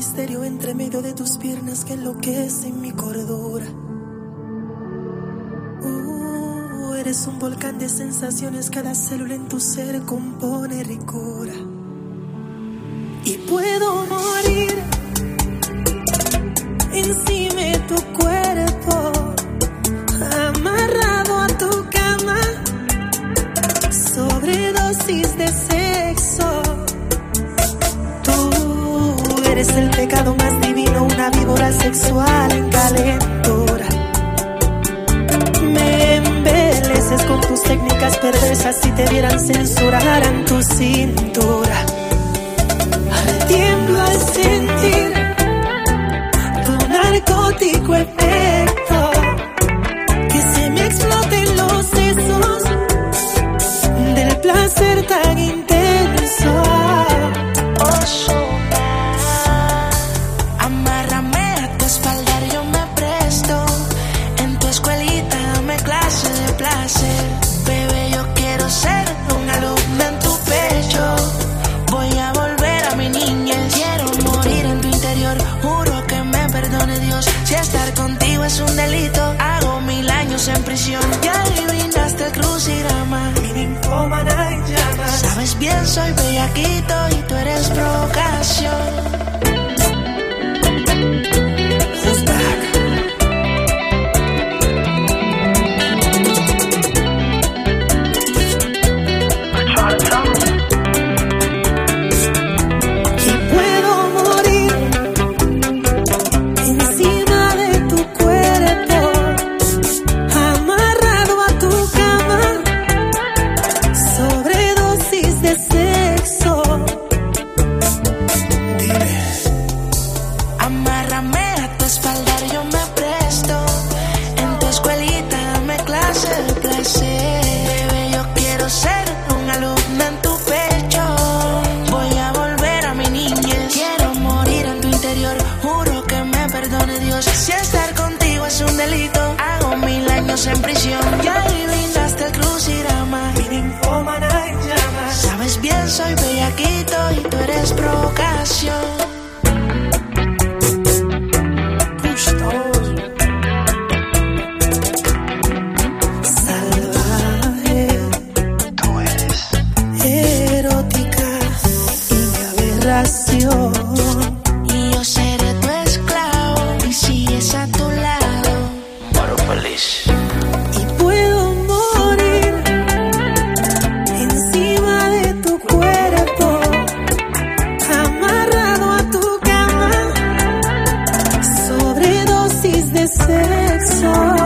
misterio entre medio de tus piernas que enloquece mi cordura. Uh, eres un volcán de sensaciones, cada célula en tu ser compone ricura. Y puedo morir encima de tu cuerpo, amarrado a tu cama, sobredosis de sexo. Eres el pecado más divino, una víbora sexual en. Me embeleces con tus técnicas perversas si te vieran censurar en tu cintura. Tiemblo al sentir tu narcótico de placer. Bebé, yo quiero ser un alumno en tu pecho. Voy a volver a mi niñez. Quiero morir en tu interior. Juro que me perdone Dios. Si estar contigo es un delito, hago mil años en prisión. Ya le brindaste el crucigrama. Mi ninfómana. Sabes bien, soy bellaquito y tú eres provocación. Años en prisión. Ya el. Mi ninfómana en llamas. Sabes bien, soy bellaquito y tú eres provocación. gustoso, salvaje, erótica y mi aberración. Y puedo morir encima de tu cuerpo, amarrado a tu cama, sobredosis de sexo.